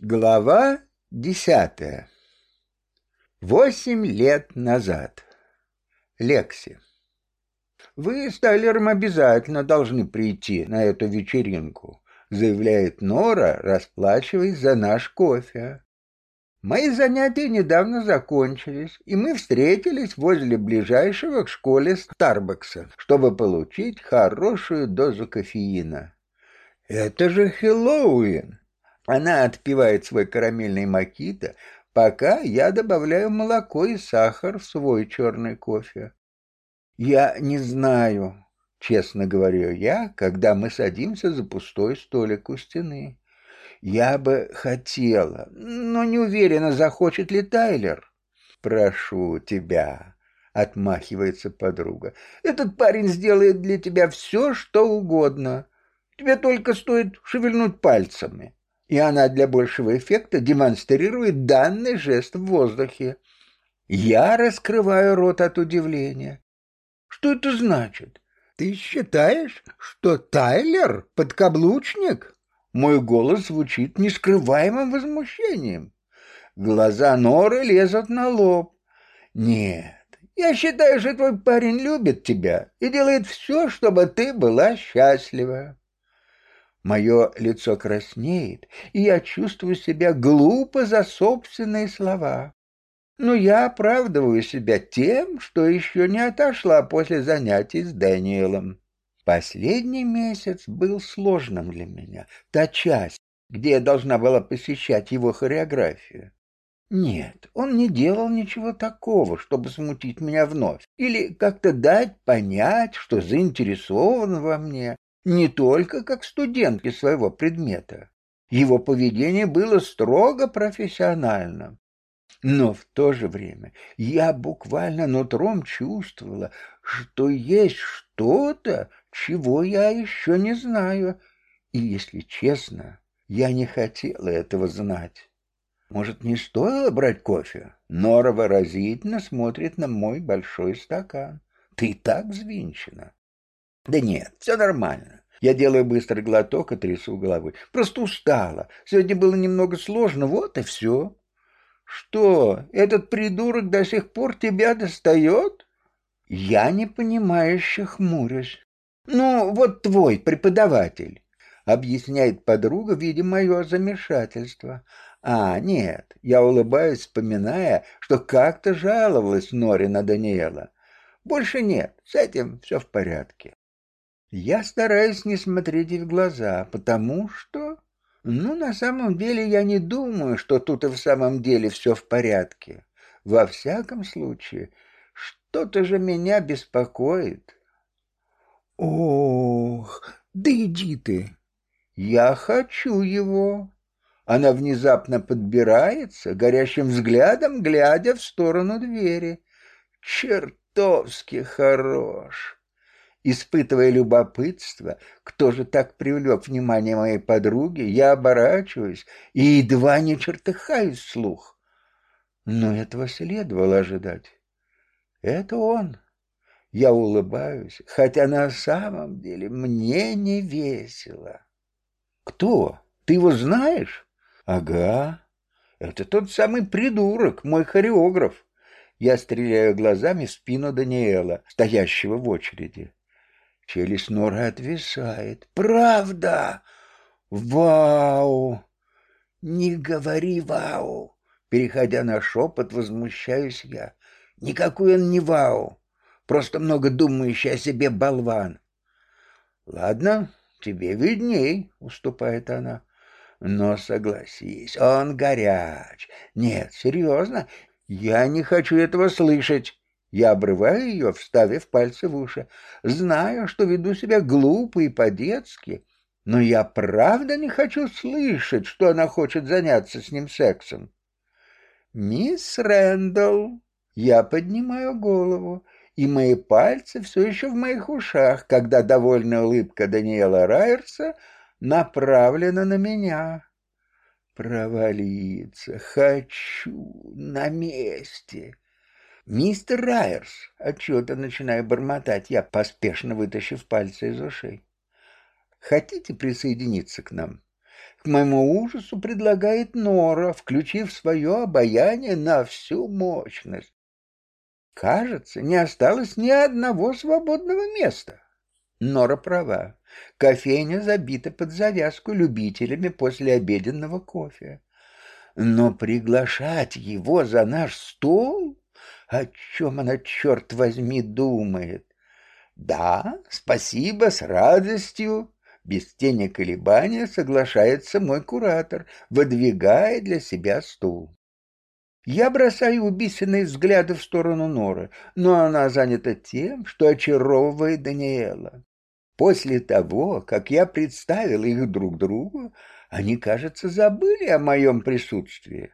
Глава десятая. Восемь лет назад. Лекси. Вы с Тайлером обязательно должны прийти на эту вечеринку, заявляет Нора, расплачиваясь за наш кофе. Мои занятия недавно закончились, и мы встретились возле ближайшего к школе Старбакса, чтобы получить хорошую дозу кофеина. Это же Хэллоуин! Она отпивает свой карамельный макито, пока я добавляю молоко и сахар в свой черный кофе. Я не знаю, честно говорю я, когда мы садимся за пустой столик у стены. Я бы хотела, но не уверена, захочет ли Тайлер. Прошу тебя, отмахивается подруга. Этот парень сделает для тебя все, что угодно. Тебе только стоит шевельнуть пальцами и она для большего эффекта демонстрирует данный жест в воздухе. Я раскрываю рот от удивления. Что это значит? Ты считаешь, что Тайлер подкаблучник? Мой голос звучит нескрываемым возмущением. Глаза Норы лезут на лоб. Нет, я считаю, что твой парень любит тебя и делает все, чтобы ты была счастлива. Мое лицо краснеет, и я чувствую себя глупо за собственные слова. Но я оправдываю себя тем, что еще не отошла после занятий с Дэниелом. Последний месяц был сложным для меня. Та часть, где я должна была посещать его хореографию. Нет, он не делал ничего такого, чтобы смутить меня вновь, или как-то дать понять, что заинтересован во мне, не только как студентки своего предмета. Его поведение было строго профессиональным. Но в то же время я буквально нутром чувствовала, что есть что-то, чего я еще не знаю. И, если честно, я не хотела этого знать. Может, не стоило брать кофе? Нора выразительно смотрит на мой большой стакан. Ты так взвинчена. Да нет, все нормально. Я делаю быстрый глоток и трясу головой. Просто устала. Сегодня было немного сложно, вот и все. Что, этот придурок до сих пор тебя достает? Я непонимающе хмурюсь. Ну, вот твой преподаватель, объясняет подруга, видя мое замешательство. А, нет, я улыбаюсь, вспоминая, что как-то жаловалась Нори на Даниэла. Больше нет, с этим все в порядке. Я стараюсь не смотреть в глаза, потому что... Ну, на самом деле, я не думаю, что тут и в самом деле все в порядке. Во всяком случае, что-то же меня беспокоит. Ох, да иди ты. Я хочу его. Она внезапно подбирается, горящим взглядом глядя в сторону двери. Чертовски хорош. Испытывая любопытство, кто же так привлек внимание моей подруги, я оборачиваюсь и едва не чертыхаюсь вслух. Но этого следовало ожидать. Это он. Я улыбаюсь, хотя на самом деле мне не весело. Кто? Ты его знаешь? Ага. Это тот самый придурок, мой хореограф. Я стреляю глазами в спину Даниэла, стоящего в очереди. Челюсть Нора отвисает. «Правда! Вау!» «Не говори вау!» Переходя на шепот, возмущаюсь я. «Никакой он не вау! Просто много думающий о себе болван!» «Ладно, тебе видней», — уступает она. «Но согласись, он горяч. Нет, серьезно, я не хочу этого слышать. Я обрываю ее, вставив пальцы в уши. Знаю, что веду себя глупо и по-детски, но я правда не хочу слышать, что она хочет заняться с ним сексом. «Мисс Рэндалл!» Я поднимаю голову, и мои пальцы все еще в моих ушах, когда довольная улыбка Даниэла Райерса направлена на меня. Провалиться хочу на месте. «Мистер Райерс!» — отчего-то начинаю бормотать я, поспешно вытащив пальцы из ушей. «Хотите присоединиться к нам? К моему ужасу предлагает Нора, включив свое обаяние на всю мощность. Кажется, не осталось ни одного свободного места. Нора права. Кофейня забита под завязку любителями после обеденного кофе. Но приглашать его за наш стол? О чем она, черт возьми, думает? Да, спасибо, с радостью. Без тени колебания соглашается мой куратор, выдвигая для себя стул. Я бросаю убийственные взгляды в сторону Норы, но она занята тем, что очаровывает Даниэла. После того, как я представил их друг другу, они, кажется, забыли о моем присутствии.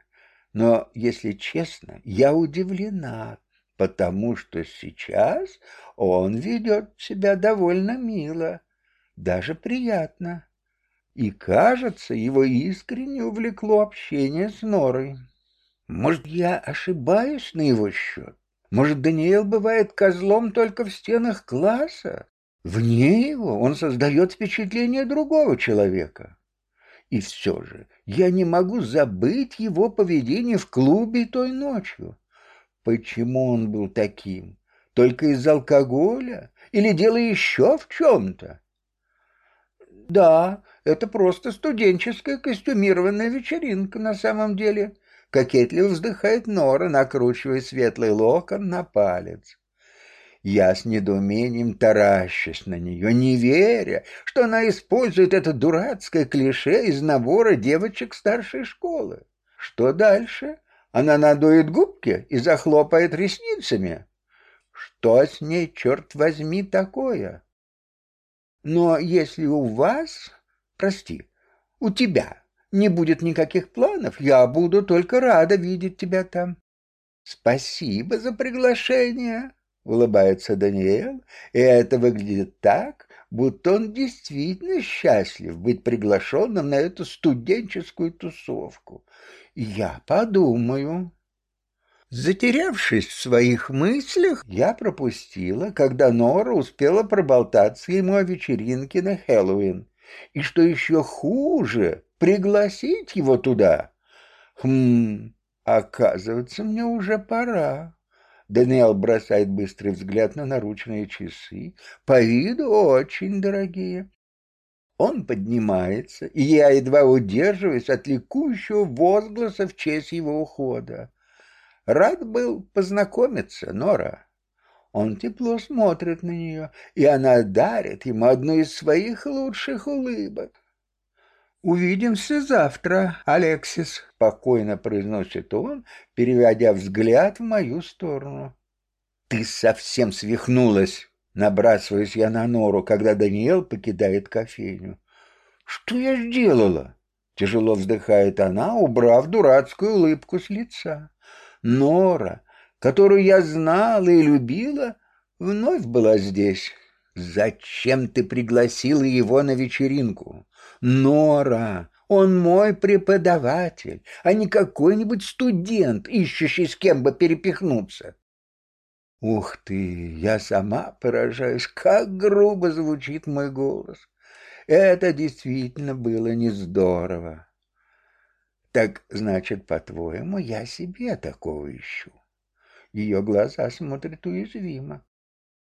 Но, если честно, я удивлена, потому что сейчас он ведет себя довольно мило, даже приятно. И, кажется, его искренне увлекло общение с Норой. Может, я ошибаюсь на его счет? Может, Даниэл бывает козлом только в стенах класса? Вне его он создает впечатление другого человека. И все же я не могу забыть его поведение в клубе той ночью. Почему он был таким? Только из-за алкоголя? Или дело еще в чем-то? Да, это просто студенческая костюмированная вечеринка на самом деле. Кокетливо вздыхает Нора, накручивая светлый локон на палец. Я с недоумением таращусь на нее, не веря, что она использует это дурацкое клише из набора девочек старшей школы. Что дальше? Она надует губки и захлопает ресницами. Что с ней, черт возьми, такое? Но если у вас, прости, у тебя не будет никаких планов, я буду только рада видеть тебя там. Спасибо за приглашение, улыбается Даниэл, и это выглядит так, будто он действительно счастлив быть приглашенным на эту студенческую тусовку. Я подумаю. Затерявшись в своих мыслях, я пропустила, когда Нора успела проболтаться ему о вечеринке на Хэллоуин. И что еще хуже, пригласить его туда. Хм, оказывается, мне уже пора. Даниэл бросает быстрый взгляд на наручные часы, по виду очень дорогие. Он поднимается, и я едва удерживаюсь от ликующего возгласа в честь его ухода. Рад был познакомиться, Нора. Он тепло смотрит на нее, и она дарит ему одну из своих лучших улыбок. «Увидимся завтра, Алексис», — спокойно произносит он, переводя взгляд в мою сторону. «Ты совсем свихнулась!» — набрасываюсь я на нору, когда Даниэл покидает кофейню. «Что я сделала?» — тяжело вздыхает она, убрав дурацкую улыбку с лица. Нора, которую я знала и любила, вновь была здесь. Зачем ты пригласила его на вечеринку? Нора, он мой преподаватель, а не какой-нибудь студент, ищущий с кем бы перепихнуться. Ух ты, я сама поражаюсь, как грубо звучит мой голос. Это действительно было не здорово. Так значит, по-твоему, я себе такого ищу? Ее глаза смотрят уязвимо.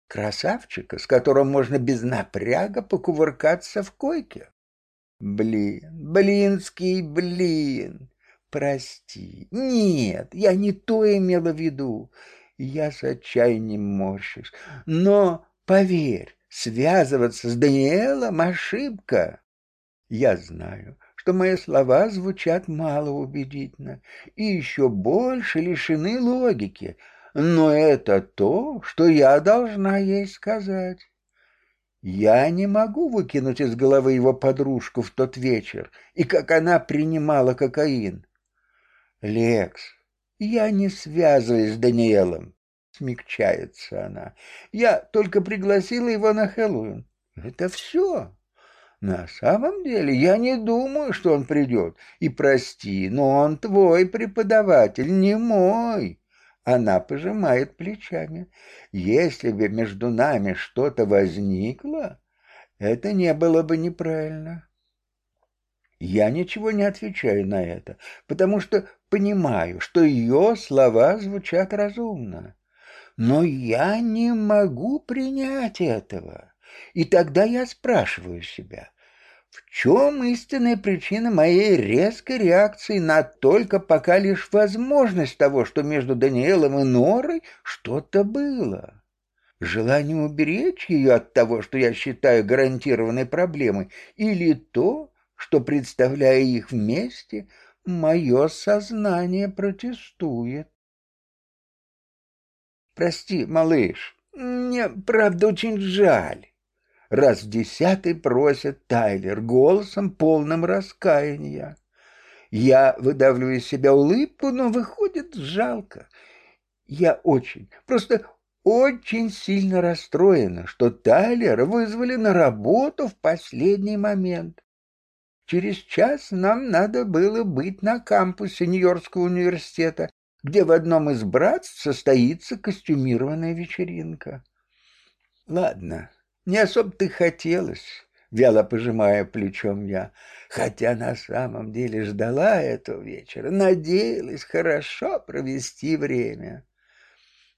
Красавчика, с которым можно без напряга покувыркаться в койке. Блин, блинский блин. Прости. Нет, я не то имела в виду. Я с отчаянием морщусь. Но, поверь, связываться с Даниэлом — ошибка. Я знаю, что мои слова звучат малоубедительно и еще больше лишены логики, но это то, что я должна ей сказать. Я не могу выкинуть из головы его подружку в тот вечер, и как она принимала кокаин. Лекс, я не связываюсь с Даниэлом, смягчается она. Я только пригласила его на Хэллоуин. Это все. На самом деле я не думаю, что он придет. И прости, но он твой преподаватель, не мой. Она пожимает плечами. Если бы между нами что-то возникло, это не было бы неправильно. Я ничего не отвечаю на это, потому что понимаю, что ее слова звучат разумно. Но я не могу принять этого. И тогда я спрашиваю себя, в чем истинная причина моей резкой реакции на только пока лишь возможность того, что между Даниэлом и Норой что-то было? Желание уберечь ее от того, что я считаю гарантированной проблемой, или то, что, представляя их вместе, мое сознание протестует. Прости, малыш, мне правда очень жаль. Раз десятый просит Тайлер голосом полным раскаяния. Я выдавливаю из себя улыбку, но выходит жалко. Я очень, просто очень сильно расстроена, что Тайлера вызвали на работу в последний момент. Через час нам надо было быть на кампусе Нью-Йоркского университета, где в одном из братств состоится костюмированная вечеринка. Ладно, не особо-то хотелось, вяло пожимая плечом я, хотя на самом деле ждала этого вечера, надеялась хорошо провести время.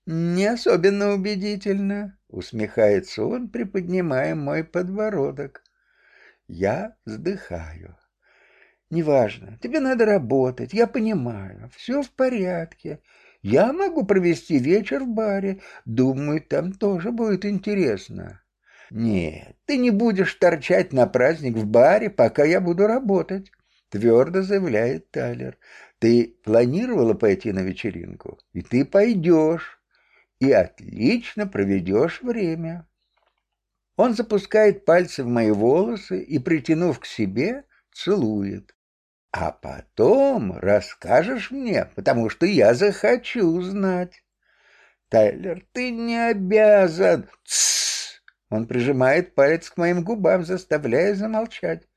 Не особенно убедительно, усмехается он, приподнимая мой подбородок. Я вздыхаю. Неважно, тебе надо работать, я понимаю, все в порядке. Я могу провести вечер в баре, думаю, там тоже будет интересно. Нет, ты не будешь торчать на праздник в баре, пока я буду работать, твердо заявляет Талер. Ты планировала пойти на вечеринку, и ты пойдешь, и отлично проведешь время. Он запускает пальцы в мои волосы и, притянув к себе, целует. А потом расскажешь мне, потому что я захочу знать. Тайлер, ты не обязан. Тссс! Он прижимает палец к моим губам, заставляя замолчать.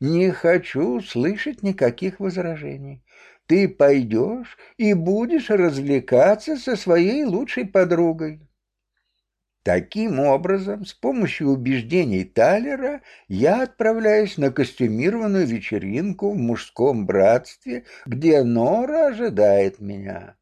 Не хочу слышать никаких возражений. Ты пойдешь и будешь развлекаться со своей лучшей подругой. Таким образом, с помощью убеждений Талера я отправляюсь на костюмированную вечеринку в мужском братстве, где Нора ожидает меня.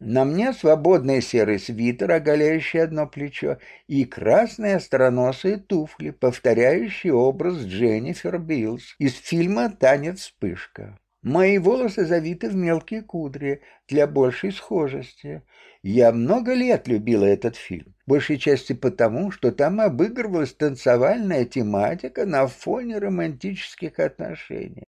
На мне свободный серый свитер, оголяющий одно плечо, и красные остроносые туфли, повторяющие образ Дженнифер Билс из фильма «Танец вспышка». Мои волосы завиты в мелкие кудри для большей схожести. Я много лет любила этот фильм, большей части потому, что там обыгрывалась танцевальная тематика на фоне романтических отношений.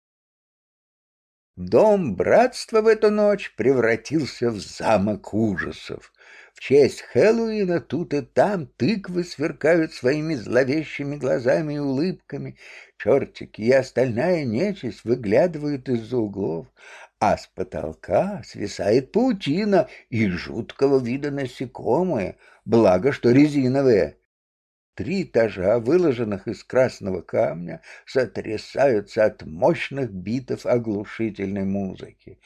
Дом братства в эту ночь превратился в замок ужасов. В честь Хэллоуина тут и там тыквы сверкают своими зловещими глазами и улыбками, чертики и остальная нечисть выглядывают из-за углов, а с потолка свисает паутина и жуткого вида насекомые, благо что резиновые. Три этажа, выложенных из красного камня, сотрясаются от мощных битов оглушительной музыки.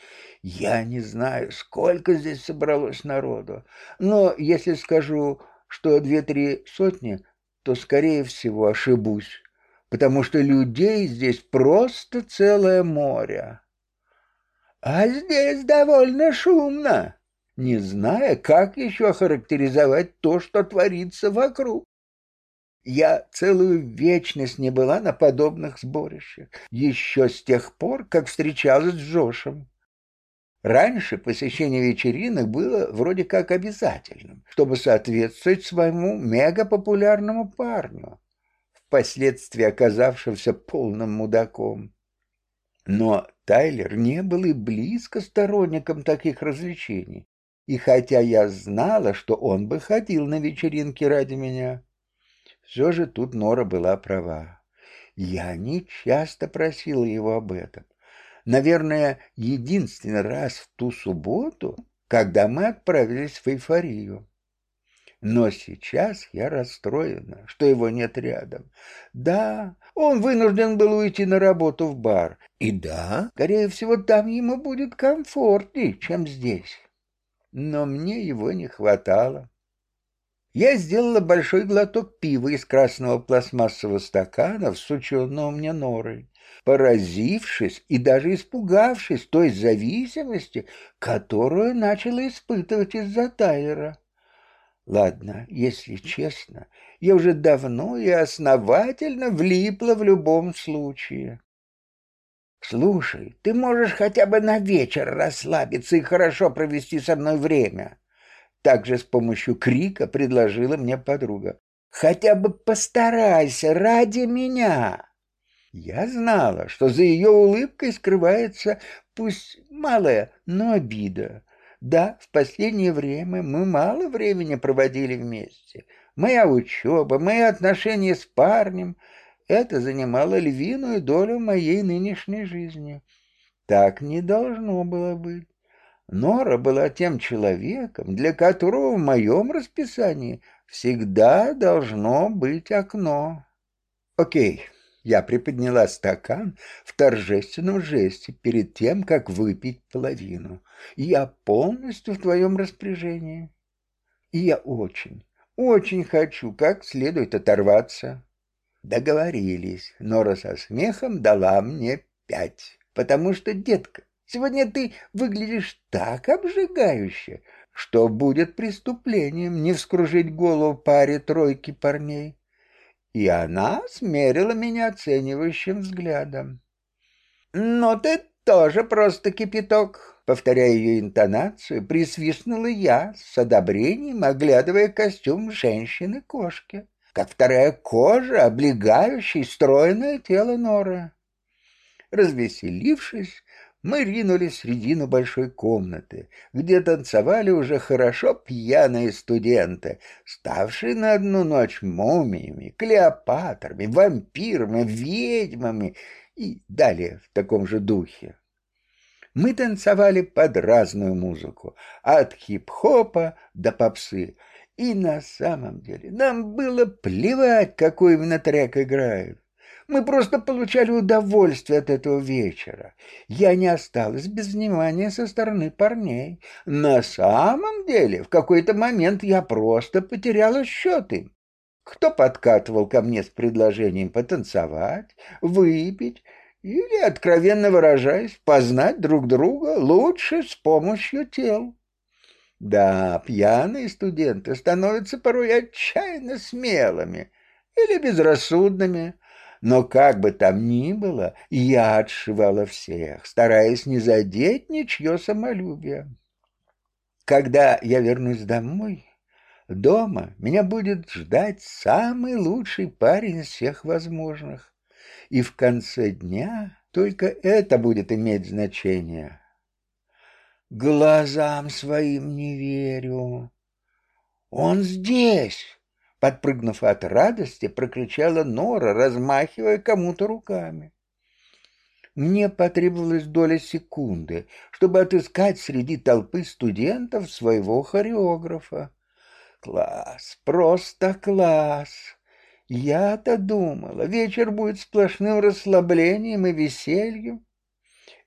Я не знаю, сколько здесь собралось народу, но если скажу, что две-три сотни, то, скорее всего, ошибусь, потому что людей здесь просто целое море. А здесь довольно шумно, не зная, как еще характеризовать то, что творится вокруг. Я целую вечность не была на подобных сборищах, еще с тех пор, как встречалась с Джошем. Раньше посещение вечеринок было вроде как обязательным, чтобы соответствовать своему мегапопулярному парню, впоследствии оказавшимся полным мудаком. Но Тайлер не был и близко сторонником таких развлечений. И хотя я знала, что он бы ходил на вечеринки ради меня, все же тут Нора была права. Я не часто просила его об этом. Наверное, единственный раз в ту субботу, когда мы отправились в эйфорию. Но сейчас я расстроена, что его нет рядом. Да, он вынужден был уйти на работу в бар. И да, скорее всего, там ему будет комфортнее, чем здесь. Но мне его не хватало. Я сделала большой глоток пива из красного пластмассового стакана, всученного мне норой, поразившись и даже испугавшись той зависимости, которую начала испытывать из-за Тайлера. Ладно, если честно, я уже давно и основательно влипла в любом случае. Слушай, ты можешь хотя бы на вечер расслабиться и хорошо провести со мной время. Также с помощью крика предложила мне подруга. Хотя бы постарайся ради меня. Я знала, что за ее улыбкой скрывается пусть малая, но обида. Да, в последнее время мы мало времени проводили вместе. Моя учеба, мои отношения с парнем — это занимало львиную долю моей нынешней жизни. Так не должно было быть. Нора была тем человеком, для которого в моем расписании всегда должно быть окно. Окей, я приподняла стакан в торжественном жесте перед тем, как выпить половину. Я полностью в твоем распоряжении. И я очень, очень хочу как следует оторваться. Договорились. Нора со смехом дала мне пять. Потому что, детка, сегодня ты выглядишь так обжигающе, что будет преступлением не вскружить голову паре тройки парней и она смерила меня оценивающим взглядом. «Но ты тоже просто кипяток», — повторяя ее интонацию, присвистнула я с одобрением, оглядывая костюм женщины-кошки, как вторая кожа, облегающая стройное тело Норы. Развеселившись, мы ринулись в середину большой комнаты, где танцевали уже хорошо пьяные студенты, ставшие на одну ночь мумиями, клеопатрами, вампирами, ведьмами и далее в таком же духе. Мы танцевали под разную музыку, от хип-хопа до попсы, и на самом деле нам было плевать, какой именно трек играют. Мы просто получали удовольствие от этого вечера. Я не осталась без внимания со стороны парней. На самом деле, в какой-то момент я просто потеряла счет им. Кто подкатывал ко мне с предложением потанцевать, выпить или, откровенно выражаясь, познать друг друга лучше с помощью тел. Да, пьяные студенты становятся порой отчаянно смелыми или безрассудными, но как бы там ни было, я отшивала всех, стараясь не задеть ничье самолюбие. Когда я вернусь домой, дома меня будет ждать самый лучший парень из всех возможных. И в конце дня только это будет иметь значение. Глазам своим не верю. Он здесь. Подпрыгнув от радости, прокричала Нора, размахивая кому-то руками. Мне потребовалась доля секунды, чтобы отыскать среди толпы студентов своего хореографа. Класс, просто класс! Я-то думала, вечер будет сплошным расслаблением и весельем.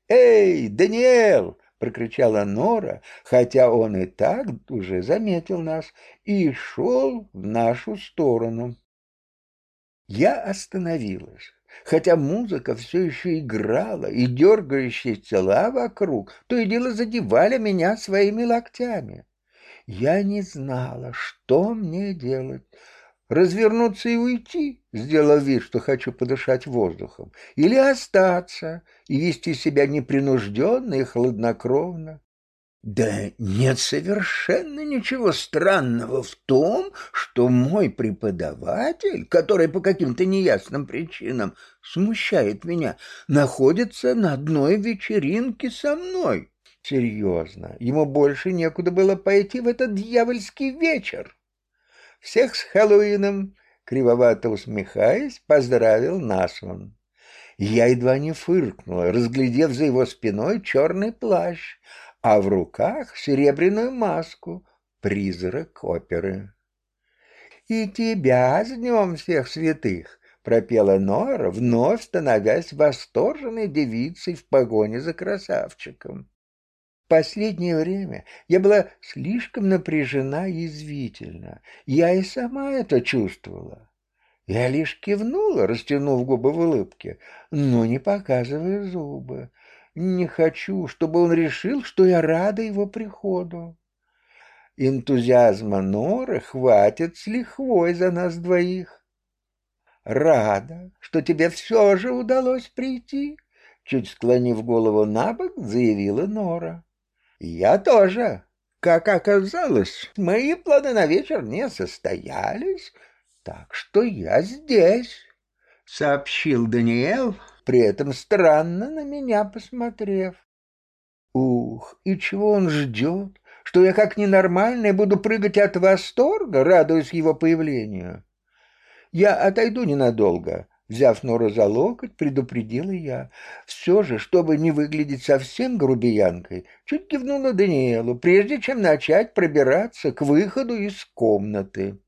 «Эй, Даниэл!» Прокричала Нора, хотя он и так уже заметил нас и шел в нашу сторону. Я остановилась, хотя музыка все еще играла, и дергающиеся тела вокруг то и дело задевали меня своими локтями. Я не знала, что мне делать развернуться и уйти, сделав вид, что хочу подышать воздухом, или остаться и вести себя непринужденно и хладнокровно. Да нет совершенно ничего странного в том, что мой преподаватель, который по каким-то неясным причинам смущает меня, находится на одной вечеринке со мной. Серьезно, ему больше некуда было пойти в этот дьявольский вечер. Всех с Хэллоуином, кривовато усмехаясь, поздравил нас он. Я едва не фыркнула, разглядев за его спиной черный плащ, а в руках серебряную маску, призрак оперы. «И тебя с днем всех святых!» — пропела Нора, вновь становясь восторженной девицей в погоне за красавчиком. Последнее время я была слишком напряжена и язвительна. Я и сама это чувствовала. Я лишь кивнула, растянув губы в улыбке, но не показывая зубы. Не хочу, чтобы он решил, что я рада его приходу. Энтузиазма Норы хватит с лихвой за нас двоих. Рада, что тебе все же удалось прийти, чуть склонив голову на бок, заявила Нора. Я тоже. Как оказалось, мои планы на вечер не состоялись, так что я здесь, сообщил Даниэл, при этом странно на меня посмотрев. Ух, и чего он ждет? Что я как ненормальная буду прыгать от восторга, радуясь его появлению? Я отойду ненадолго, Взяв Нору за локоть, предупредила я. Все же, чтобы не выглядеть совсем грубиянкой, чуть кивнула Даниэлу, прежде чем начать пробираться к выходу из комнаты.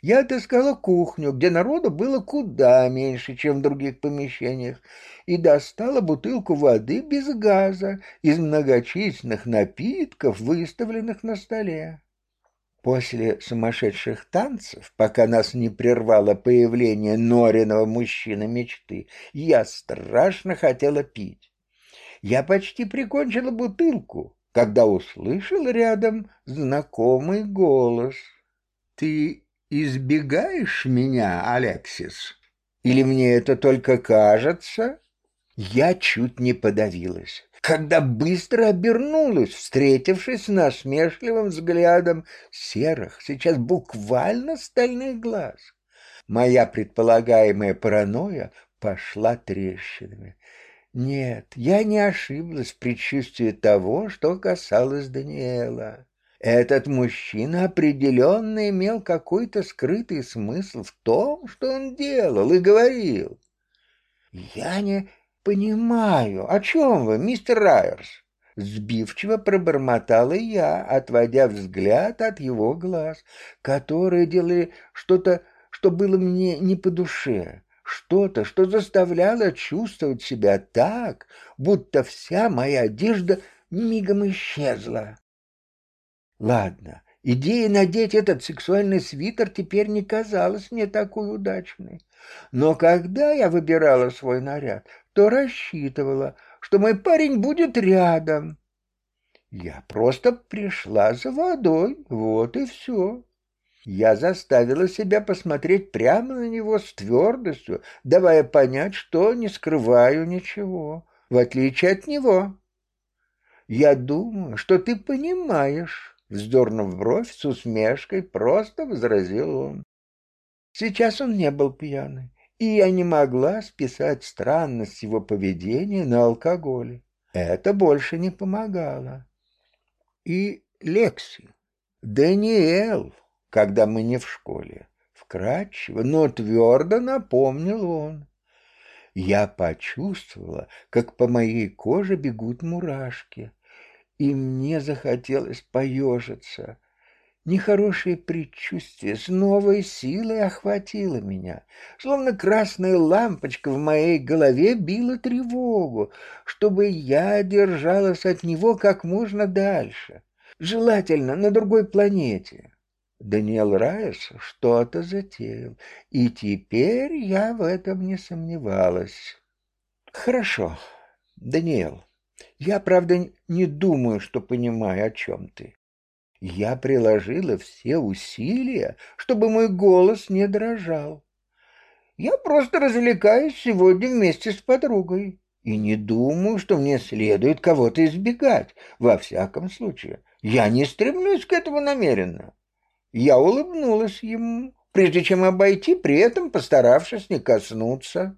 Я отыскала кухню, где народу было куда меньше, чем в других помещениях, и достала бутылку воды без газа из многочисленных напитков, выставленных на столе. После сумасшедших танцев, пока нас не прервало появление Нориного мужчины мечты, я страшно хотела пить. Я почти прикончила бутылку, когда услышал рядом знакомый голос. «Ты избегаешь меня, Алексис? Или мне это только кажется?» Я чуть не подавилась когда быстро обернулась, встретившись насмешливым взглядом серых, сейчас буквально стальных глаз. Моя предполагаемая паранойя пошла трещинами. Нет, я не ошиблась в предчувствии того, что касалось Даниэла. Этот мужчина определенно имел какой-то скрытый смысл в том, что он делал и говорил. Я не «Понимаю. О чем вы, мистер Райерс?» Сбивчиво пробормотала я, отводя взгляд от его глаз, которые делали что-то, что было мне не по душе, что-то, что заставляло чувствовать себя так, будто вся моя одежда мигом исчезла. Ладно, идея надеть этот сексуальный свитер теперь не казалась мне такой удачной. Но когда я выбирала свой наряд, то рассчитывала, что мой парень будет рядом. Я просто пришла за водой, вот и все. Я заставила себя посмотреть прямо на него с твердостью, давая понять, что не скрываю ничего, в отличие от него. «Я думаю, что ты понимаешь», — вздернув бровь с усмешкой, просто возразил он. Сейчас он не был пьяный и я не могла списать странность его поведения на алкоголе. Это больше не помогало. И Лекси, Даниэл, когда мы не в школе, вкратчиво, но твердо напомнил он. Я почувствовала, как по моей коже бегут мурашки, и мне захотелось поежиться, Нехорошее предчувствие с новой силой охватило меня, словно красная лампочка в моей голове била тревогу, чтобы я держалась от него как можно дальше, желательно на другой планете. Даниэл Райс что-то затеял, и теперь я в этом не сомневалась. Хорошо, Даниэл, я, правда, не думаю, что понимаю, о чем ты. Я приложила все усилия, чтобы мой голос не дрожал. Я просто развлекаюсь сегодня вместе с подругой и не думаю, что мне следует кого-то избегать. Во всяком случае, я не стремлюсь к этому намеренно. Я улыбнулась ему, прежде чем обойти, при этом постаравшись не коснуться.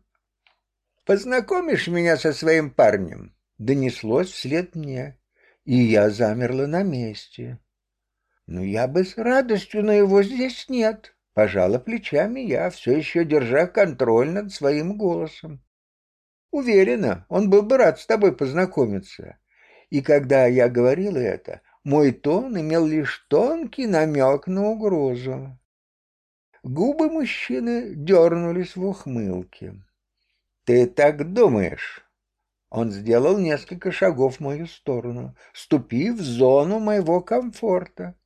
«Познакомишь меня со своим парнем?» Донеслось вслед мне, и я замерла на месте. «Ну, я бы с радостью, но его здесь нет», — пожала плечами я, все еще держа контроль над своим голосом. «Уверена, он был бы рад с тобой познакомиться». И когда я говорила это, мой тон имел лишь тонкий намек на угрозу. Губы мужчины дернулись в ухмылке. «Ты так думаешь?» Он сделал несколько шагов в мою сторону, ступив в зону моего комфорта.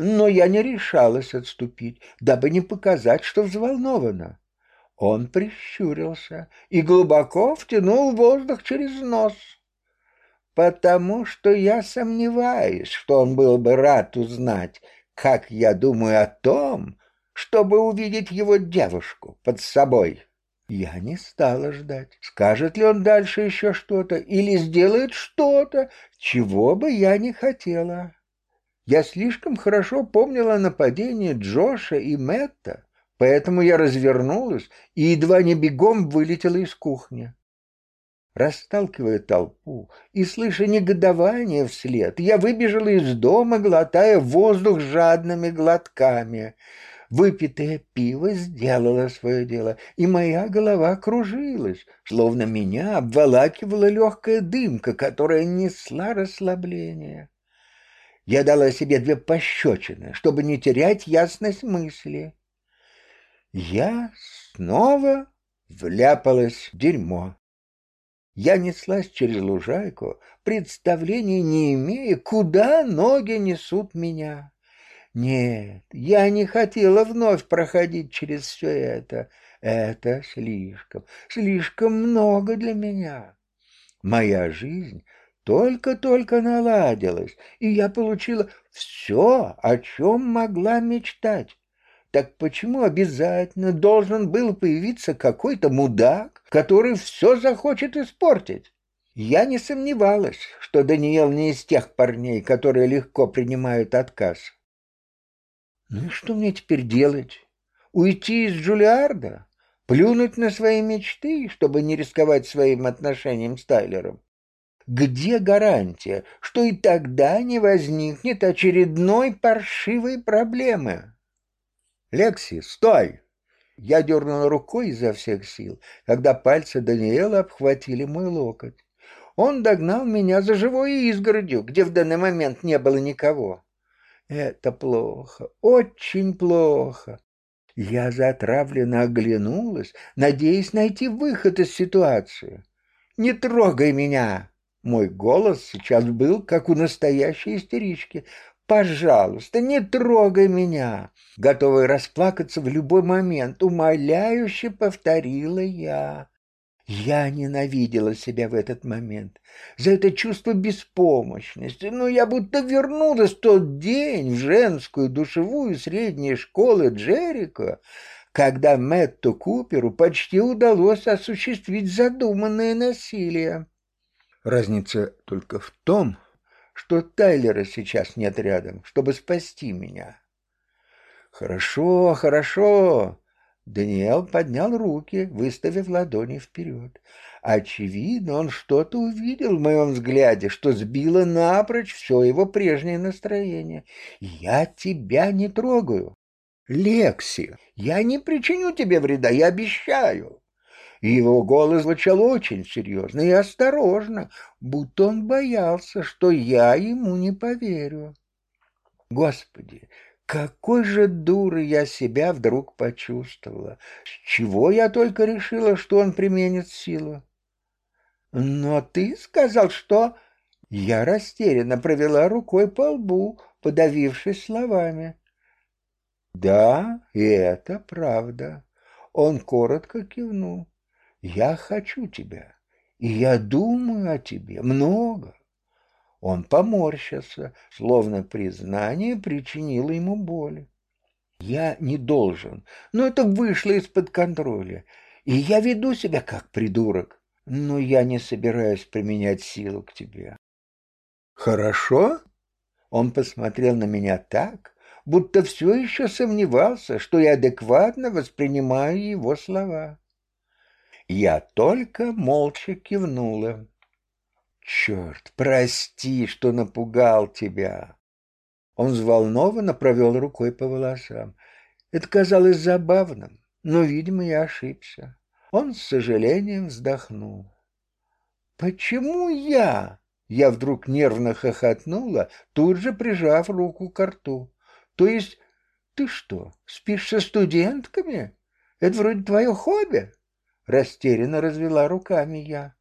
Но я не решалась отступить, дабы не показать, что взволнована. Он прищурился и глубоко втянул воздух через нос. Потому что я сомневаюсь, что он был бы рад узнать, как я думаю о том, чтобы увидеть его девушку под собой. Я не стала ждать, скажет ли он дальше еще что-то или сделает что-то, чего бы я не хотела. Я слишком хорошо помнила нападение Джоша и Мэтта, поэтому я развернулась и едва не бегом вылетела из кухни. Расталкивая толпу и слыша негодование вслед, я выбежала из дома, глотая воздух жадными глотками. Выпитое пиво сделало свое дело, и моя голова кружилась, словно меня обволакивала легкая дымка, которая несла расслабление. Я дала себе две пощечины, чтобы не терять ясность мысли. Я снова вляпалась в дерьмо. Я неслась через лужайку, представления не имея, куда ноги несут меня. Нет, я не хотела вновь проходить через все это. Это слишком, слишком много для меня. Моя жизнь только-только наладилась, и я получила все, о чем могла мечтать. Так почему обязательно должен был появиться какой-то мудак, который все захочет испортить? Я не сомневалась, что Даниэл не из тех парней, которые легко принимают отказ. Ну и что мне теперь делать? Уйти из Джулиарда? Плюнуть на свои мечты, чтобы не рисковать своим отношением с Тайлером? Где гарантия, что и тогда не возникнет очередной паршивой проблемы? Лекси, стой! Я дернула рукой изо всех сил, когда пальцы Даниэла обхватили мой локоть. Он догнал меня за живой изгородью, где в данный момент не было никого. Это плохо, очень плохо. Я затравленно оглянулась, надеясь найти выход из ситуации. «Не трогай меня!» Мой голос сейчас был, как у настоящей истерички. «Пожалуйста, не трогай меня!» Готовая расплакаться в любой момент, умоляюще повторила я. Я ненавидела себя в этот момент за это чувство беспомощности, но я будто вернулась в тот день в женскую душевую средней школы Джерико, когда Мэтту Куперу почти удалось осуществить задуманное насилие. Разница только в том, что Тайлера сейчас нет рядом, чтобы спасти меня. Хорошо, хорошо, Даниэл поднял руки, выставив ладони вперед. Очевидно, он что-то увидел в моем взгляде, что сбило напрочь все его прежнее настроение. «Я тебя не трогаю. Лекси, я не причиню тебе вреда, я обещаю». И его голос звучал очень серьезно и осторожно, будто он боялся, что я ему не поверю. Господи, какой же дурой я себя вдруг почувствовала. С чего я только решила, что он применит силу? Но ты сказал, что... Я растерянно провела рукой по лбу, подавившись словами. Да, и это правда. Он коротко кивнул. Я хочу тебя, и я думаю о тебе много. Он поморщился, словно признание причинило ему боль. Я не должен, но это вышло из-под контроля, и я веду себя как придурок, но я не собираюсь применять силу к тебе. Хорошо? Он посмотрел на меня так, будто все еще сомневался, что я адекватно воспринимаю его слова. Я только молча кивнула. Черт, прости, что напугал тебя. Он взволнованно провел рукой по волосам. Это казалось забавным, но, видимо, я ошибся. Он с сожалением вздохнул. «Почему я?» Я вдруг нервно хохотнула, тут же прижав руку к рту. «То есть ты что, спишь со студентками? Это вроде твое хобби?» Растерянно развела руками я.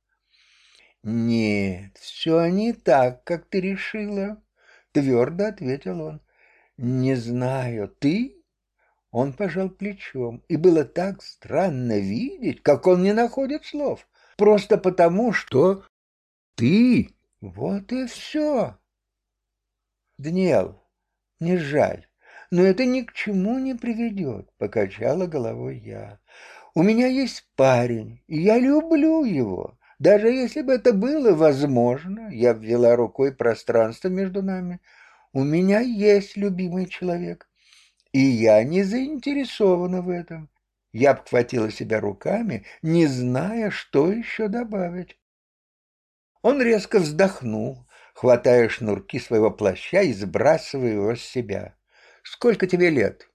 Нет, все не так, как ты решила, твердо ответил он. Не знаю, ты? Он пожал плечом, и было так странно видеть, как он не находит слов, просто потому, что ты. Вот и все. Даниэл, не жаль, но это ни к чему не приведет, покачала головой я. У меня есть парень, и я люблю его. Даже если бы это было возможно, я ввела рукой пространство между нами, у меня есть любимый человек, и я не заинтересована в этом. Я обхватила себя руками, не зная, что еще добавить. Он резко вздохнул, хватая шнурки своего плаща и сбрасывая его с себя. «Сколько тебе лет?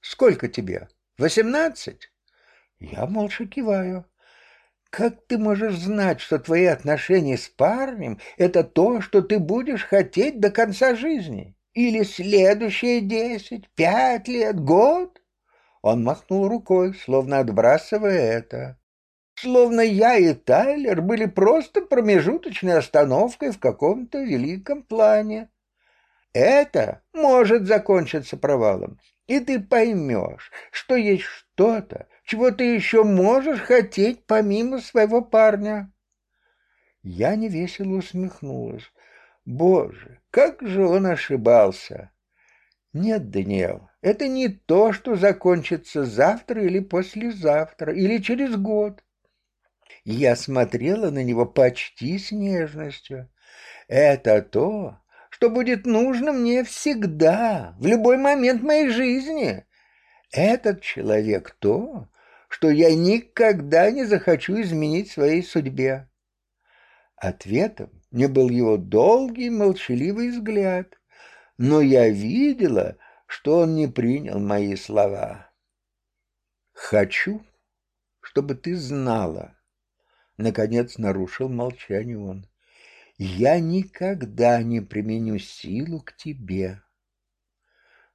Сколько тебе? Восемнадцать?» Я молча киваю. Как ты можешь знать, что твои отношения с парнем — это то, что ты будешь хотеть до конца жизни? Или следующие десять, пять лет, год? Он махнул рукой, словно отбрасывая это. Словно я и Тайлер были просто промежуточной остановкой в каком-то великом плане. Это может закончиться провалом, и ты поймешь, что есть что-то, чего ты еще можешь хотеть помимо своего парня. Я невесело усмехнулась. Боже, как же он ошибался! Нет, Даниэл, это не то, что закончится завтра или послезавтра, или через год. Я смотрела на него почти с нежностью. Это то, что будет нужно мне всегда, в любой момент моей жизни. Этот человек то, что я никогда не захочу изменить своей судьбе. Ответом мне был его долгий молчаливый взгляд, но я видела, что он не принял мои слова. «Хочу, чтобы ты знала», — наконец нарушил молчание он, «я никогда не применю силу к тебе,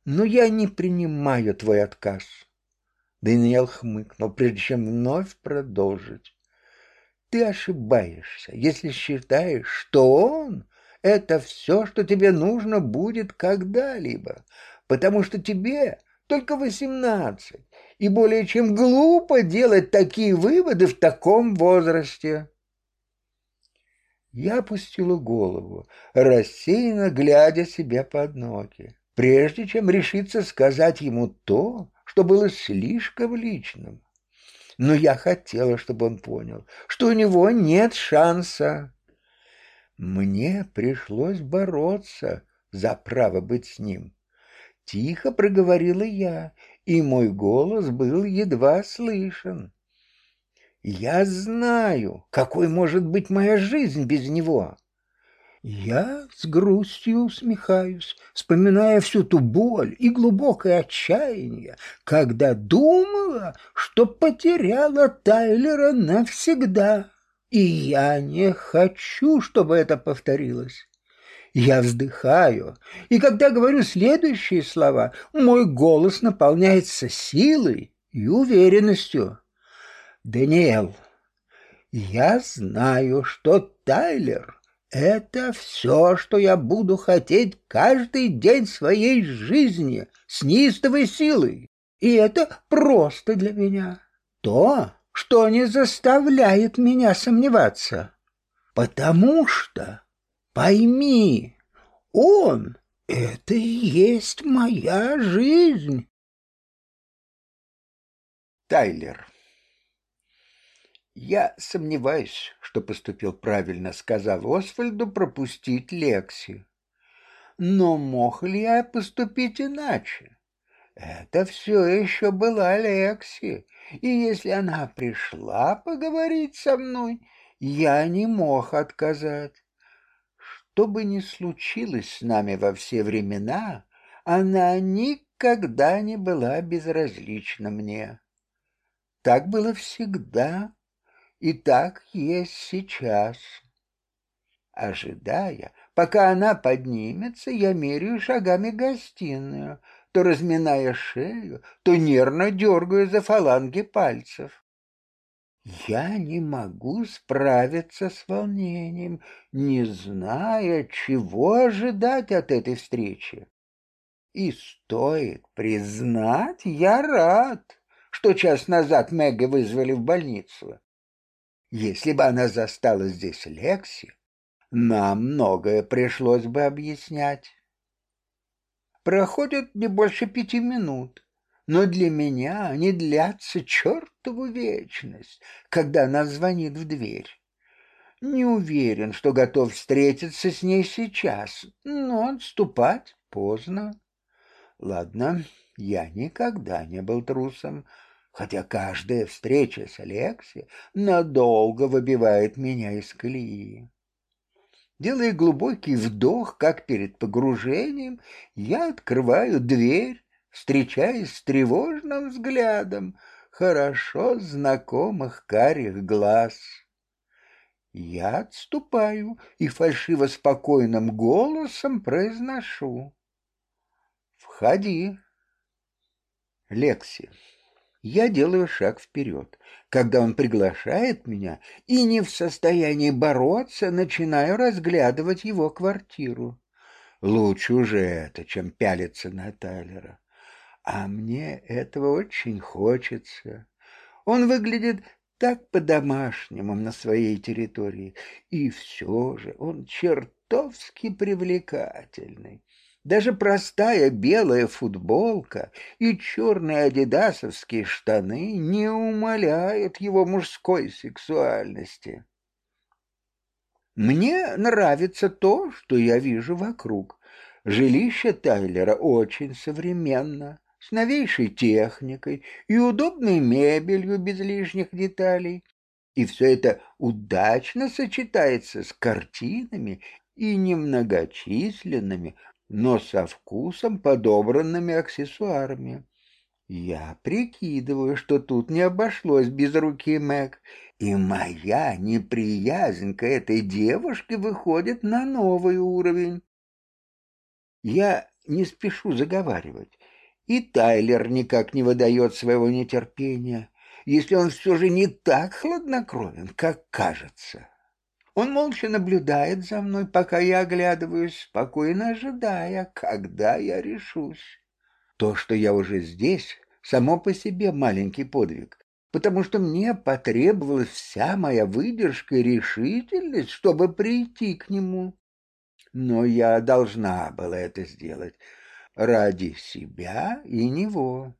но я не принимаю твой отказ». Даниэл хмыкнул, прежде чем вновь продолжить. Ты ошибаешься, если считаешь, что он — это все, что тебе нужно будет когда-либо, потому что тебе только восемнадцать, и более чем глупо делать такие выводы в таком возрасте. Я опустила голову, рассеянно глядя себе под ноги, прежде чем решиться сказать ему то, что было слишком личным. Но я хотела, чтобы он понял, что у него нет шанса. Мне пришлось бороться за право быть с ним. Тихо проговорила я, и мой голос был едва слышен. Я знаю, какой может быть моя жизнь без него. Я с грустью усмехаюсь, вспоминая всю ту боль и глубокое отчаяние, когда думала, что потеряла Тайлера навсегда. И я не хочу, чтобы это повторилось. Я вздыхаю, и когда говорю следующие слова, мой голос наполняется силой и уверенностью. «Даниэл, я знаю, что Тайлер это все, что я буду хотеть каждый день своей жизни с неистовой силой. И это просто для меня. То, что не заставляет меня сомневаться. Потому что, пойми, он — это и есть моя жизнь. Тайлер я сомневаюсь, что поступил правильно, сказав Освальду пропустить Лекси. Но мог ли я поступить иначе? Это все еще была Лекси, и если она пришла поговорить со мной, я не мог отказать. Что бы ни случилось с нами во все времена, она никогда не была безразлична мне. Так было всегда и так есть сейчас. Ожидая, пока она поднимется, я меряю шагами гостиную, то разминая шею, то нервно дергаю за фаланги пальцев. Я не могу справиться с волнением, не зная, чего ожидать от этой встречи. И стоит признать, я рад, что час назад Мэгги вызвали в больницу. Если бы она застала здесь Лекси, нам многое пришлось бы объяснять. Проходит не больше пяти минут, но для меня они длятся чертову вечность, когда она звонит в дверь. Не уверен, что готов встретиться с ней сейчас, но отступать поздно. Ладно, я никогда не был трусом, хотя каждая встреча с Алекси надолго выбивает меня из колеи. Делая глубокий вдох, как перед погружением, я открываю дверь, встречаясь с тревожным взглядом хорошо знакомых карих глаз. Я отступаю и фальшиво спокойным голосом произношу. «Входи». Лекси. Я делаю шаг вперед. Когда он приглашает меня и не в состоянии бороться, начинаю разглядывать его квартиру. Лучше уже это, чем пялиться на Тайлера. А мне этого очень хочется. Он выглядит так по-домашнему на своей территории, и все же он чертовски привлекательный. Даже простая белая футболка и черные адидасовские штаны не умаляют его мужской сексуальности. Мне нравится то, что я вижу вокруг. Жилище Тайлера очень современно, с новейшей техникой и удобной мебелью без лишних деталей. И все это удачно сочетается с картинами и немногочисленными но со вкусом подобранными аксессуарами. Я прикидываю, что тут не обошлось без руки Мэг, и моя неприязнь к этой девушке выходит на новый уровень. Я не спешу заговаривать, и Тайлер никак не выдает своего нетерпения, если он все же не так хладнокровен, как кажется. Он молча наблюдает за мной, пока я оглядываюсь, спокойно ожидая, когда я решусь. То, что я уже здесь, само по себе маленький подвиг, потому что мне потребовалась вся моя выдержка и решительность, чтобы прийти к нему. Но я должна была это сделать ради себя и него.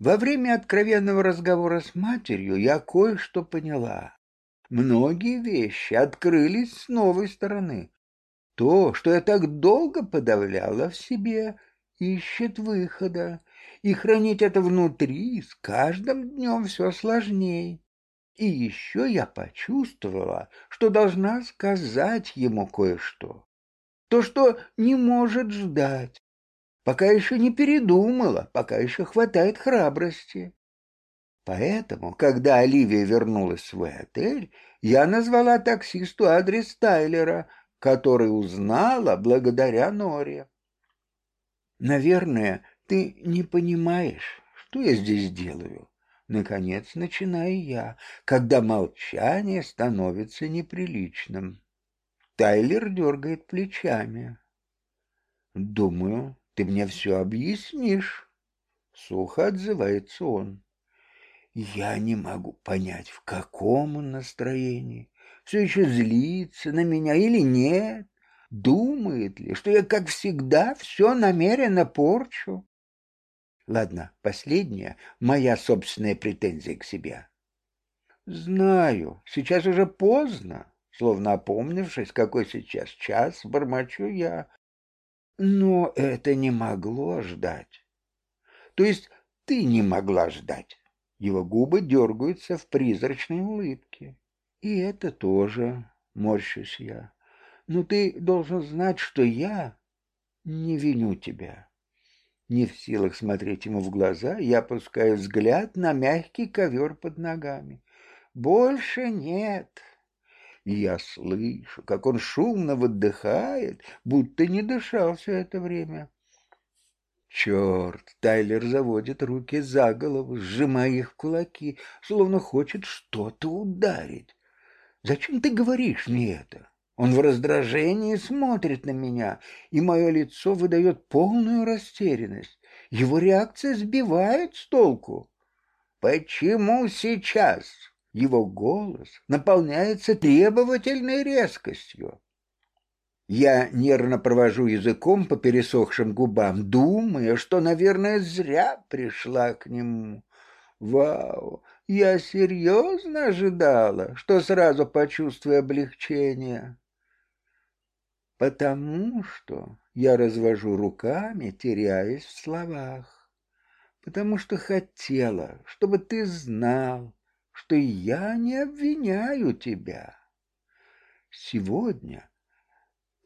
Во время откровенного разговора с матерью я кое-что поняла многие вещи открылись с новой стороны. То, что я так долго подавляла в себе, ищет выхода, и хранить это внутри с каждым днем все сложнее. И еще я почувствовала, что должна сказать ему кое-что. То, что не может ждать. Пока еще не передумала, пока еще хватает храбрости. Поэтому, когда Оливия вернулась в свой отель, я назвала таксисту адрес Тайлера, который узнала благодаря Норе. «Наверное, ты не понимаешь, что я здесь делаю?» Наконец начинаю я, когда молчание становится неприличным. Тайлер дергает плечами. «Думаю, ты мне все объяснишь», — сухо отзывается он. Я не могу понять, в каком он настроении. Все еще злится на меня или нет? Думает ли, что я, как всегда, все намеренно порчу? Ладно, последняя — моя собственная претензия к себе. Знаю, сейчас уже поздно, словно опомнившись, какой сейчас час, бормочу я. Но это не могло ждать. То есть ты не могла ждать. Его губы дергаются в призрачной улыбке. И это тоже, морщусь я. Но ты должен знать, что я не виню тебя. Не в силах смотреть ему в глаза, я опускаю взгляд на мягкий ковер под ногами. Больше нет. Я слышу, как он шумно выдыхает, будто не дышал все это время. Черт, Тайлер заводит руки за голову, сжимая их в кулаки, словно хочет что-то ударить. Зачем ты говоришь мне это? Он в раздражении смотрит на меня, и мое лицо выдает полную растерянность. Его реакция сбивает с толку. Почему сейчас? Его голос наполняется требовательной резкостью. Я нервно провожу языком по пересохшим губам, думая, что, наверное, зря пришла к нему. Вау! Я серьезно ожидала, что сразу почувствую облегчение. Потому что я развожу руками, теряясь в словах. Потому что хотела, чтобы ты знал, что я не обвиняю тебя. Сегодня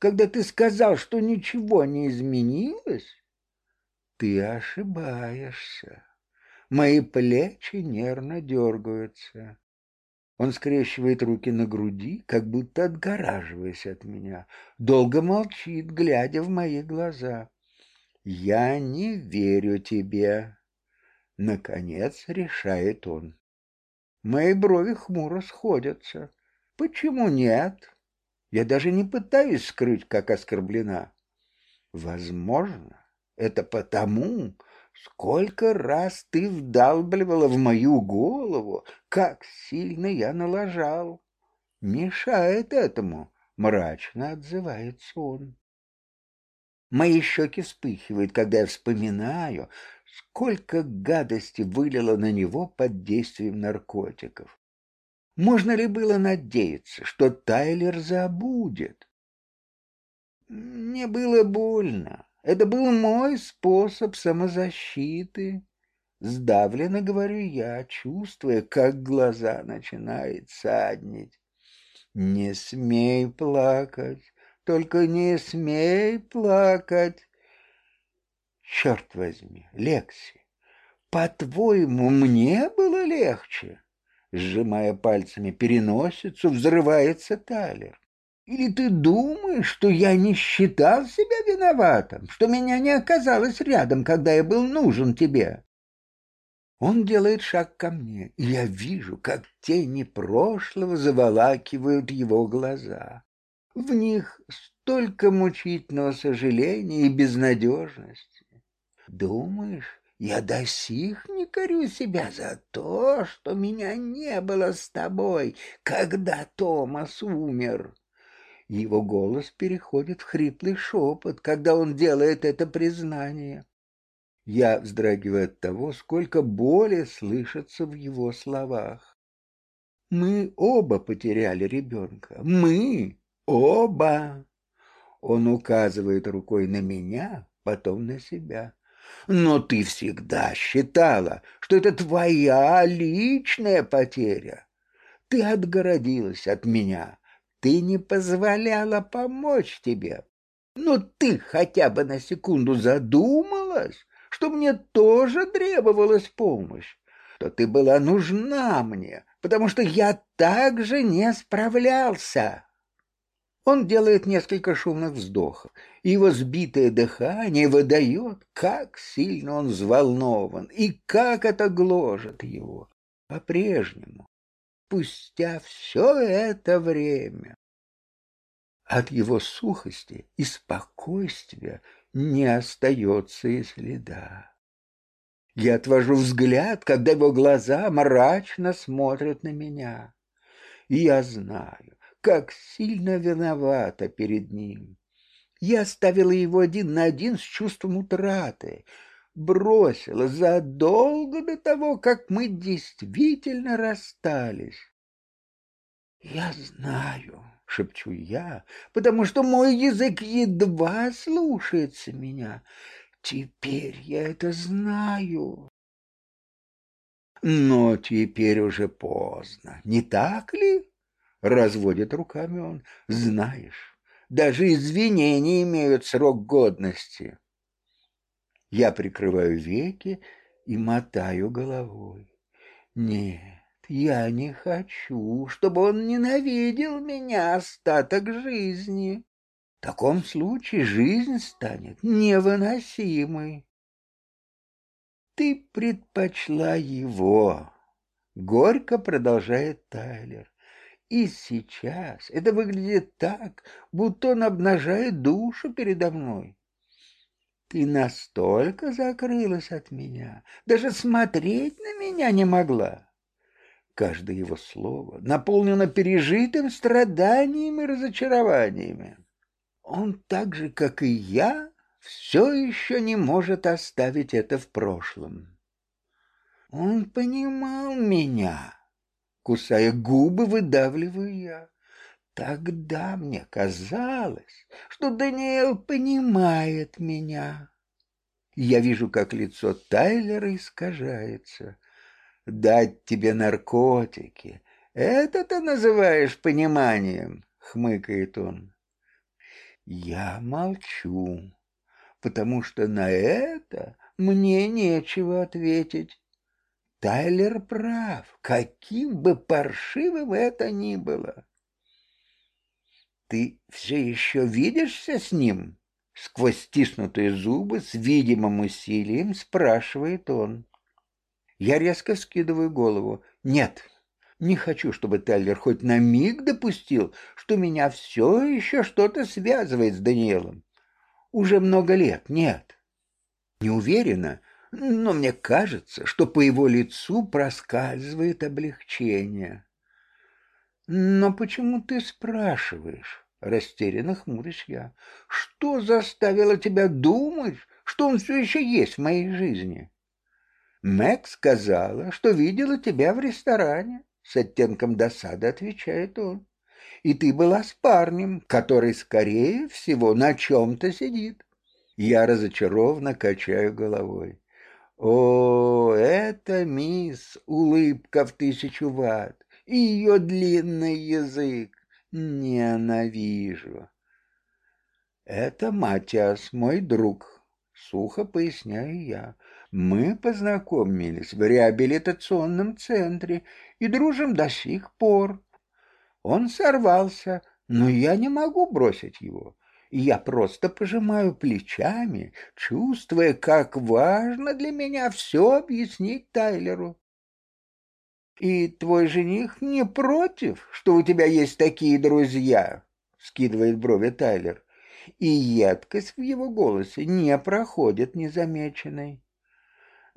когда ты сказал, что ничего не изменилось, ты ошибаешься. Мои плечи нервно дергаются. Он скрещивает руки на груди, как будто отгораживаясь от меня. Долго молчит, глядя в мои глаза. «Я не верю тебе», — наконец решает он. Мои брови хмуро сходятся. «Почему нет?» Я даже не пытаюсь скрыть, как оскорблена. Возможно, это потому, сколько раз ты вдалбливала в мою голову, как сильно я налажал. Мешает этому, мрачно отзывается он. Мои щеки вспыхивают, когда я вспоминаю, сколько гадости вылило на него под действием наркотиков. Можно ли было надеяться, что Тайлер забудет? Мне было больно. Это был мой способ самозащиты. Сдавленно говорю я, чувствуя, как глаза начинают саднить. Не смей плакать, только не смей плакать. Черт возьми, Лекси, по-твоему, мне было легче? Сжимая пальцами переносицу, взрывается Талер. Или ты думаешь, что я не считал себя виноватым, что меня не оказалось рядом, когда я был нужен тебе? Он делает шаг ко мне, и я вижу, как тени прошлого заволакивают его глаза. В них столько мучительного сожаления и безнадежности. Думаешь, я до сих не корю себя за то, что меня не было с тобой, когда Томас умер. Его голос переходит в хриплый шепот, когда он делает это признание. Я вздрагиваю от того, сколько боли слышится в его словах. Мы оба потеряли ребенка. Мы оба. Он указывает рукой на меня, потом на себя. Но ты всегда считала, что это твоя личная потеря. Ты отгородилась от меня. Ты не позволяла помочь тебе. Но ты хотя бы на секунду задумалась, что мне тоже требовалась помощь, что ты была нужна мне, потому что я также не справлялся. Он делает несколько шумных вздохов, и его сбитое дыхание выдает, как сильно он взволнован и как это гложет его. По-прежнему, спустя все это время. От его сухости и спокойствия не остается и следа. Я отвожу взгляд, когда его глаза мрачно смотрят на меня. И я знаю, как сильно виновата перед ним. Я оставила его один на один с чувством утраты, бросила задолго до того, как мы действительно расстались. «Я знаю», — шепчу я, потому что мой язык едва слушается меня. Теперь я это знаю. Но теперь уже поздно, не так ли? Разводит руками он. Знаешь, даже извинения имеют срок годности. Я прикрываю веки и мотаю головой. Нет, я не хочу, чтобы он ненавидел меня остаток жизни. В таком случае жизнь станет невыносимой. Ты предпочла его. Горько продолжает Тайлер. И сейчас это выглядит так, будто он обнажает душу передо мной. Ты настолько закрылась от меня, даже смотреть на меня не могла. Каждое его слово наполнено пережитым страданием и разочарованиями. Он так же, как и я, все еще не может оставить это в прошлом. Он понимал меня. Кусая губы, выдавливаю я. Тогда мне казалось, что Даниэл понимает меня. Я вижу, как лицо Тайлера искажается. Дать тебе наркотики — это ты называешь пониманием, — хмыкает он. Я молчу, потому что на это мне нечего ответить. Тайлер прав, каким бы паршивым это ни было. Ты все еще видишься с ним? Сквозь стиснутые зубы с видимым усилием спрашивает он. Я резко скидываю голову. Нет, не хочу, чтобы Тайлер хоть на миг допустил, что меня все еще что-то связывает с Даниэлом. Уже много лет, нет. Не уверена, но мне кажется, что по его лицу проскальзывает облегчение. «Но почему ты спрашиваешь?» — растерянно хмурюсь я. «Что заставило тебя думать, что он все еще есть в моей жизни?» «Мэг сказала, что видела тебя в ресторане», — с оттенком досады отвечает он. «И ты была с парнем, который, скорее всего, на чем-то сидит». Я разочарованно качаю головой. О, это мисс, улыбка в тысячу ватт, и ее длинный язык. Ненавижу. Это Матиас, мой друг, сухо поясняю я. Мы познакомились в реабилитационном центре и дружим до сих пор. Он сорвался, но я не могу бросить его я просто пожимаю плечами, чувствуя, как важно для меня все объяснить Тайлеру. «И твой жених не против, что у тебя есть такие друзья?» — скидывает брови Тайлер, и едкость в его голосе не проходит незамеченной.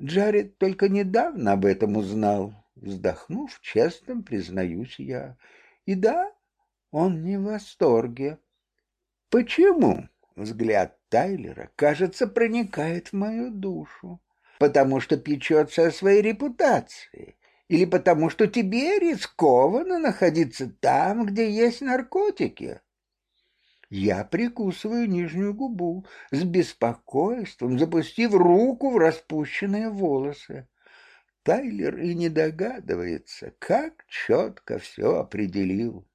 Джаред только недавно об этом узнал. Вздохнув, честно признаюсь я. И да, он не в восторге. Почему? Взгляд Тайлера, кажется, проникает в мою душу. Потому что печется о своей репутации. Или потому что тебе рискованно находиться там, где есть наркотики. Я прикусываю нижнюю губу с беспокойством, запустив руку в распущенные волосы. Тайлер и не догадывается, как четко все определил.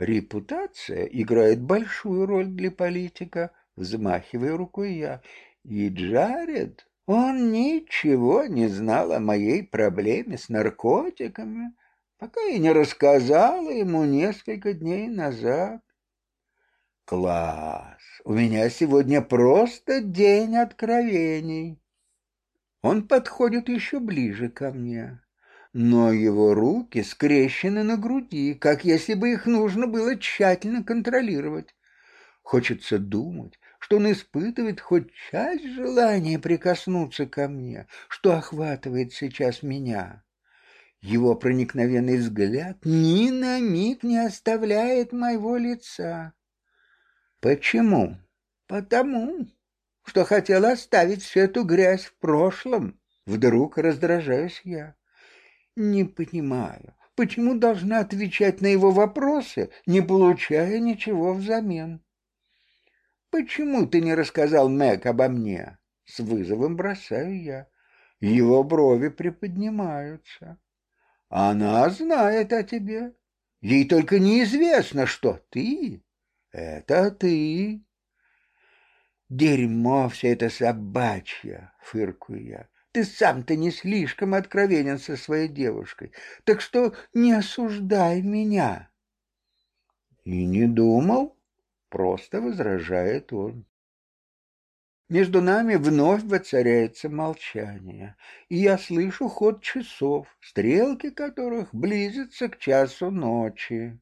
Репутация играет большую роль для политика, взмахивая рукой я. И Джаред, он ничего не знал о моей проблеме с наркотиками, пока я не рассказала ему несколько дней назад. Класс! У меня сегодня просто день откровений. Он подходит еще ближе ко мне но его руки скрещены на груди, как если бы их нужно было тщательно контролировать. Хочется думать, что он испытывает хоть часть желания прикоснуться ко мне, что охватывает сейчас меня. Его проникновенный взгляд ни на миг не оставляет моего лица. Почему? Потому, что хотел оставить всю эту грязь в прошлом. Вдруг раздражаюсь я. Не понимаю, почему должна отвечать на его вопросы, не получая ничего взамен? Почему ты не рассказал Мэг обо мне? С вызовом бросаю я. Его брови приподнимаются. Она знает о тебе. Ей только неизвестно, что ты — это ты. Дерьмо все это собачье, фыркую я. Ты сам-то не слишком откровенен со своей девушкой, так что не осуждай меня. И не думал, просто возражает он. Между нами вновь воцаряется молчание, и я слышу ход часов, стрелки которых близятся к часу ночи.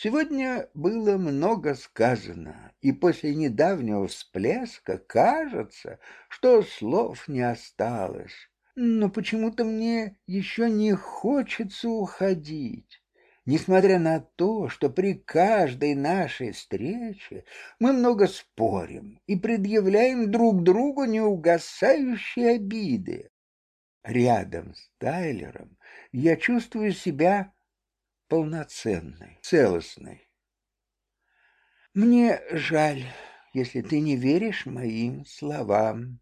Сегодня было много сказано, и после недавнего всплеска кажется, что слов не осталось. Но почему-то мне еще не хочется уходить несмотря на то, что при каждой нашей встрече мы много спорим и предъявляем друг другу неугасающие обиды. Рядом с Тайлером я чувствую себя полноценной, целостной. Мне жаль, если ты не веришь моим словам.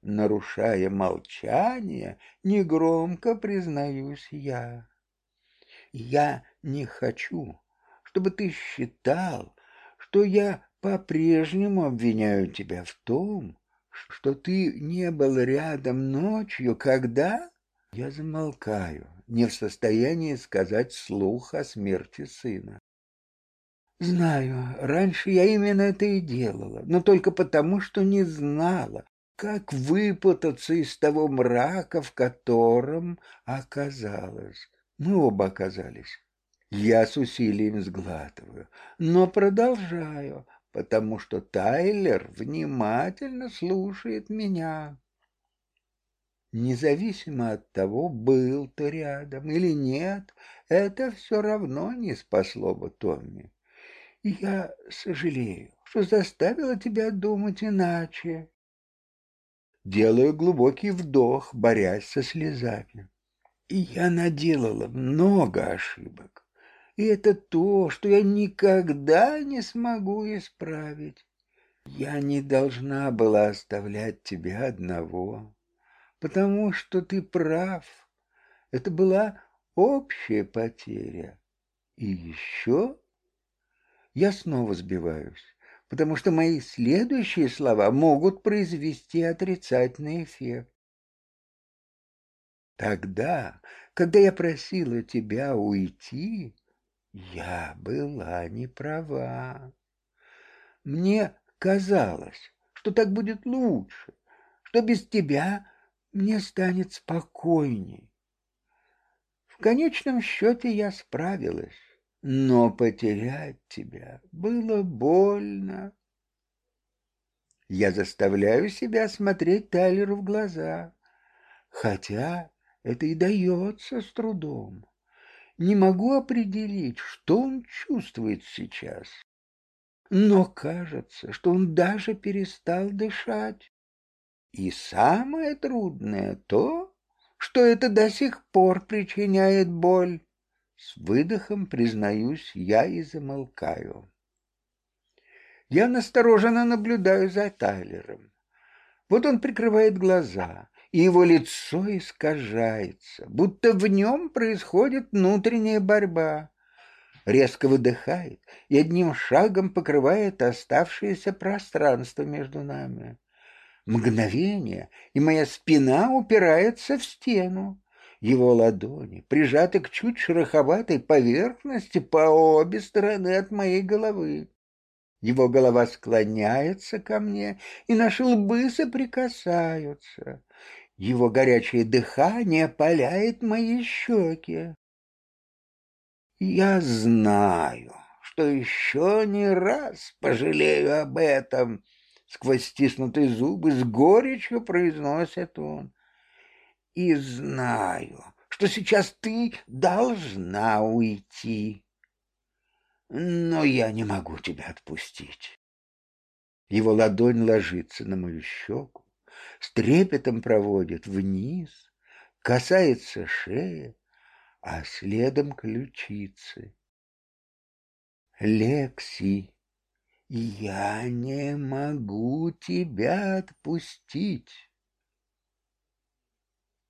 Нарушая молчание, негромко признаюсь я. Я не хочу, чтобы ты считал, что я по-прежнему обвиняю тебя в том, что ты не был рядом ночью, когда я замолкаю, не в состоянии сказать слух о смерти сына. Знаю, раньше я именно это и делала, но только потому, что не знала, как выпутаться из того мрака, в котором оказалась. Мы оба оказались. Я с усилием сглатываю, но продолжаю, потому что Тайлер внимательно слушает меня. Независимо от того, был ты рядом или нет, это все равно не спасло бы Томми. Я сожалею, что заставила тебя думать иначе. Делаю глубокий вдох, борясь со слезами. И я наделала много ошибок. И это то, что я никогда не смогу исправить. Я не должна была оставлять тебя одного, потому что ты прав. Это была общая потеря. И еще я снова сбиваюсь, потому что мои следующие слова могут произвести отрицательный эффект. Тогда, когда я просила тебя уйти, я была не права. Мне казалось, что так будет лучше, что без тебя мне станет спокойней. В конечном счете я справилась, но потерять тебя было больно. Я заставляю себя смотреть Тайлеру в глаза, хотя это и дается с трудом. Не могу определить, что он чувствует сейчас. Но кажется, что он даже перестал дышать. И самое трудное то, что это до сих пор причиняет боль. С выдохом, признаюсь, я и замолкаю. Я настороженно наблюдаю за Тайлером. Вот он прикрывает глаза, и его лицо искажается, будто в нем происходит внутренняя борьба. Резко выдыхает и одним шагом покрывает оставшееся пространство между нами. Мгновение, и моя спина упирается в стену. Его ладони прижаты к чуть шероховатой поверхности по обе стороны от моей головы. Его голова склоняется ко мне, и наши лбы соприкасаются. Его горячее дыхание паляет мои щеки. Я знаю, что еще не раз пожалею об этом, сквозь стиснутые зубы с горечью произносит он. И знаю, что сейчас ты должна уйти, но я не могу тебя отпустить. Его ладонь ложится на мою щеку, с трепетом проводит вниз, касается шеи, а следом ключицы. Лекси, я не могу тебя отпустить.